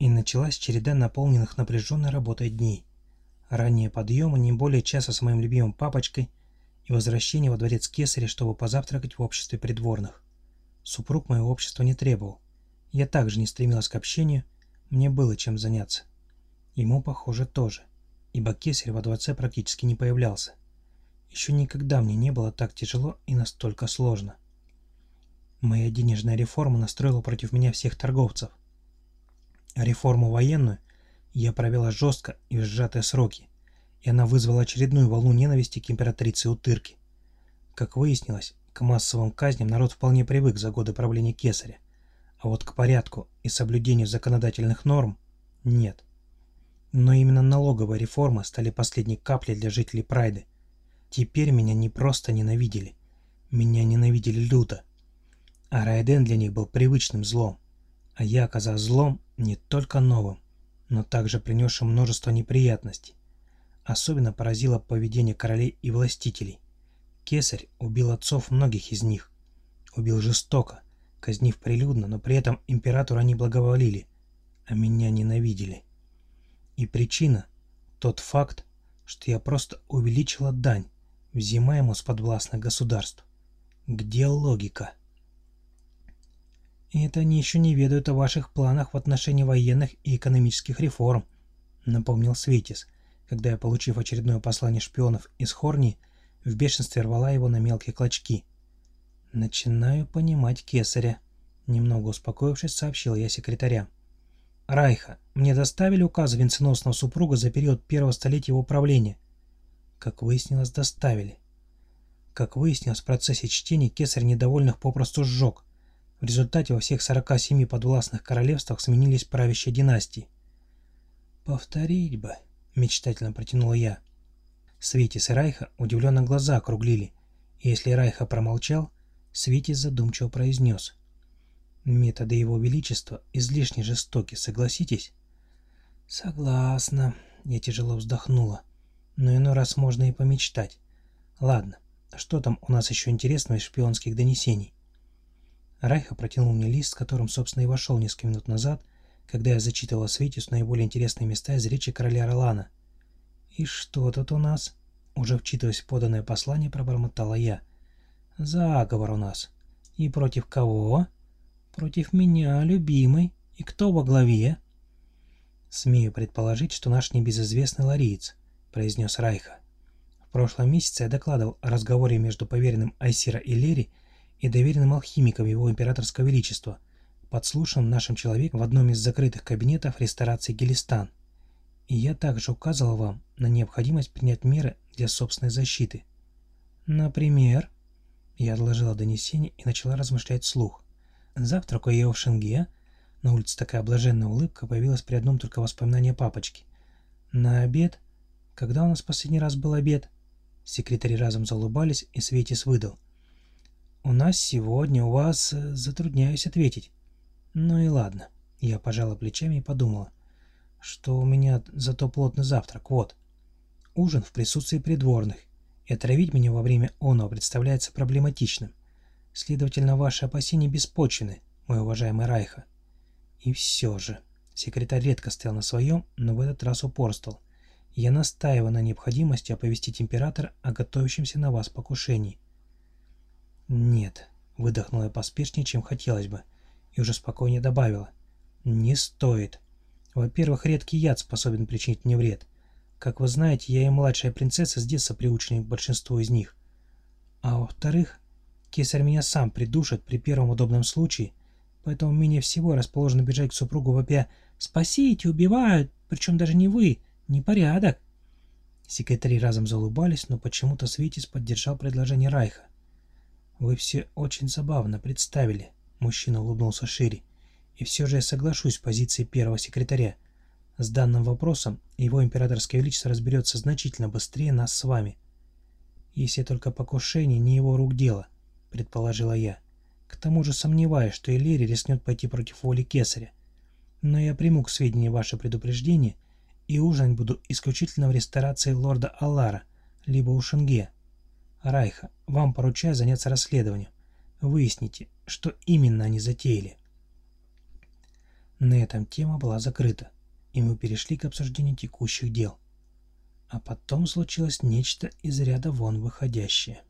И началась череда наполненных напряженной работой дней. Ранние подъемы, не более часа с моим любимым папочкой и возвращение во дворец Кесаря, чтобы позавтракать в обществе придворных. Супруг моего общества не требовал. Я также не стремилась к общению, мне было чем заняться. Ему, похоже, тоже, ибо Кесарь во дворце практически не появлялся. Еще никогда мне не было так тяжело и настолько сложно. Моя денежная реформа настроила против меня всех торговцев. Реформу военную я провела жестко и в сжатые сроки, и она вызвала очередную волну ненависти к императрице Утырки. Как выяснилось, к массовым казням народ вполне привык за годы правления Кесаря, а вот к порядку и соблюдению законодательных норм – нет. Но именно налоговая реформа стали последней каплей для жителей Прайды. Теперь меня не просто ненавидели, меня ненавидели люто. А Райден для них был привычным злом, а я оказался злом не только новым, но также принесшим множество неприятностей. Особенно поразило поведение королей и властителей. Кесарь убил отцов многих из них. Убил жестоко, казнив прилюдно, но при этом императору они благоволили, а меня ненавидели. И причина – тот факт, что я просто увеличила дань, взимаемую с подвластных государств. Где логика? И это они еще не ведают о ваших планах в отношении военных и экономических реформ, напомнил Светис, когда я, получив очередное послание шпионов из Хорни, в бешенстве рвала его на мелкие клочки. «Начинаю понимать кесаря», — немного успокоившись, сообщил я секретаря. Райха, мне доставили указ венценосного супруга за период первого столетия его правления. Как выяснилось, доставили. Как выяснилось, в процессе чтения кесарь недовольных попросту сжег. В результате во всех 47 подвластных королевствах сменились правящие династии. «Повторить бы», — мечтательно протянула я. Светис и Райха удивленно глаза округлили, и если Райха промолчал, Светис задумчиво произнес — Методы его величества излишне жестоки, согласитесь? Согласна. Я тяжело вздохнула. Но иной раз можно и помечтать. Ладно, что там у нас еще интересного из шпионских донесений? Райха протянул мне лист, с которым, собственно, и вошел несколько минут назад, когда я зачитывала Светис наиболее интересные места из речи короля Ролана. «И что тут у нас?» Уже вчитываясь в поданное послание, пробормотала я. «Заговор у нас. И против кого?» Против меня, любимый. И кто во главе? Смею предположить, что наш небезызвестный лариец, произнес Райха. В прошлом месяце я докладывал о разговоре между поверенным Айсира Иллери и доверенным алхимиком его императорского величества, подслушанным нашим человеком в одном из закрытых кабинетов ресторации Гелистан. И я также указывал вам на необходимость принять меры для собственной защиты. Например, я отложила донесение и начала размышлять вслух. Завтракая я в Шенге, на улице такая блаженная улыбка появилась при одном только воспоминании папочки. На обед? Когда у нас последний раз был обед? Секретари разом заулыбались, и Светис выдал. «У нас сегодня, у вас... Э, затрудняюсь ответить». «Ну и ладно». Я пожала плечами и подумала, что у меня зато плотный завтрак, вот. Ужин в присутствии придворных, и отравить меня во время оного представляется проблематичным. Следовательно, ваши опасения беспочвены, мой уважаемый Райха. И все же. Секретарь редко стоял на своем, но в этот раз упорствовал. Я настаиваю на необходимости оповестить императора о готовящемся на вас покушении. Нет, выдохнула я поспешнее, чем хотелось бы, и уже спокойнее добавила. Не стоит. Во-первых, редкий яд способен причинить мне вред. Как вы знаете, я и младшая принцесса с детства приучены к большинству из них. А во-вторых, Кесарь меня сам придушит при первом удобном случае, поэтому менее всего расположен бежать к супругу вопя «Спасите, убивают, причем даже не вы, непорядок». Секретари разом заулыбались, но почему-то Светис поддержал предложение Райха. «Вы все очень забавно представили», — мужчина улыбнулся шире. «И все же я соглашусь с позицией первого секретаря. С данным вопросом его императорское величество разберется значительно быстрее нас с вами. Если только покушение не его рук дело». — предположила я. К тому же сомневаюсь, что Элери рискнет пойти против воли Кесаря. Но я приму к сведению ваше предупреждение и ужинать буду исключительно в ресторации лорда Аллара, либо у Шенге. Райха, вам поручаю заняться расследованием. Выясните, что именно они затеяли. На этом тема была закрыта, и мы перешли к обсуждению текущих дел. А потом случилось нечто из ряда вон выходящее.